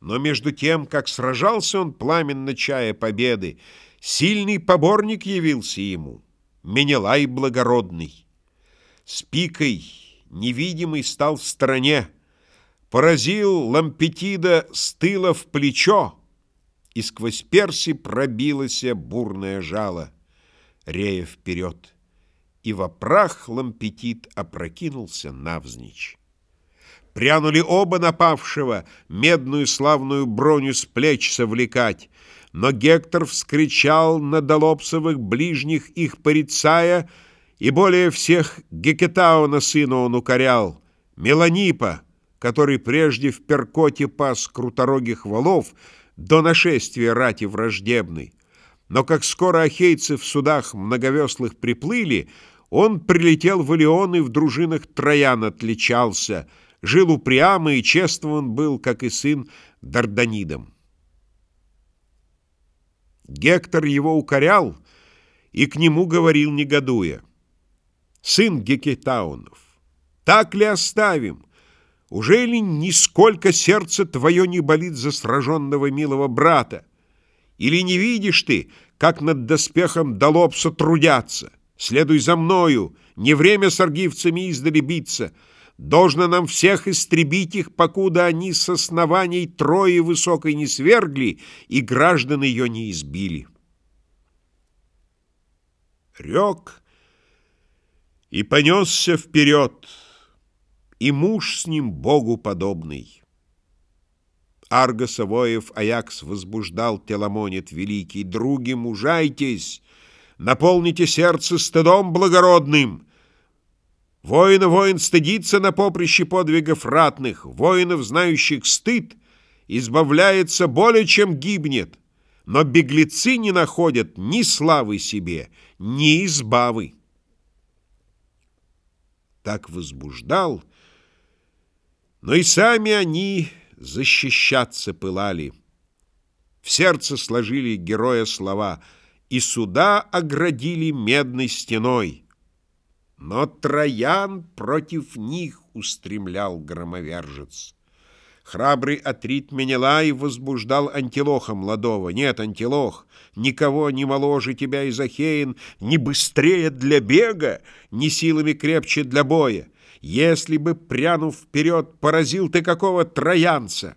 Но между тем, как сражался он пламенно чая победы, сильный поборник явился ему, Менелай благородный. С пикой невидимый стал в стороне, Поразил лампетида с тыла в плечо, И сквозь перси пробилось бурное жало, Рея вперед, и во прах лампетит опрокинулся навзничь. Прянули оба напавшего, медную славную броню с плеч совлекать, но Гектор вскричал на долопсовых ближних их порицая, и более всех Гекетауна сына он укорял, Меланипа, который прежде в Перкоте пас круторогих валов до нашествия рати враждебной. Но как скоро ахейцы в судах многовеслых приплыли, он прилетел в Илеон и в дружинах Троян отличался — Жил упрямо и чествован был, как и сын, Дарданидом. Гектор его укорял и к нему говорил, негодуя. «Сын Гекетаунов, так ли оставим? Уже ли нисколько сердце твое не болит за сраженного милого брата? Или не видишь ты, как над доспехом Долопса трудятся? Следуй за мною, не время с аргивцами издали биться». Должно нам всех истребить их, покуда они с оснований Трои высокой не свергли и граждан ее не избили. Рек и понесся вперед, и муж с ним Богу подобный. Аргоса воев Аякс возбуждал Теламонит великий, «Други, мужайтесь, наполните сердце стыдом благородным!» Воина воин стыдится на поприще подвигов ратных, воинов, знающих стыд, избавляется более, чем гибнет, но беглецы не находят ни славы себе, ни избавы. Так возбуждал, но и сами они защищаться пылали. В сердце сложили героя слова и суда оградили медной стеной — но Троян против них устремлял громовержец. Храбрый Атрит Менелай возбуждал Антилоха молодого. Нет, Антилох, никого не моложе тебя, Изахеин, ни быстрее для бега, ни силами крепче для боя. Если бы, прянув вперед, поразил ты какого троянца,